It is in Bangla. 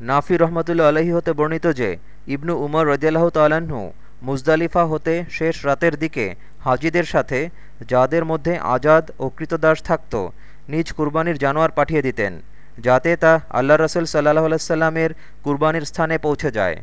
নাফি রহমতুল্লা আলহী হতে বর্ণিত যে, ইবনু উমর রদিয়াল্লাহ তাল্লাহ্ন মুজদালিফা হতে শেষ রাতের দিকে হাজিদের সাথে যাদের মধ্যে আজাদ ও কৃতদাস থাকত, নিজ কুরবানির জানোয়ার পাঠিয়ে দিতেন, যাতে তা আল্লাহ রসুল সাল্লাহ আলাইসাল্লামের কুরবানির স্থানে পৌঁছে যায়।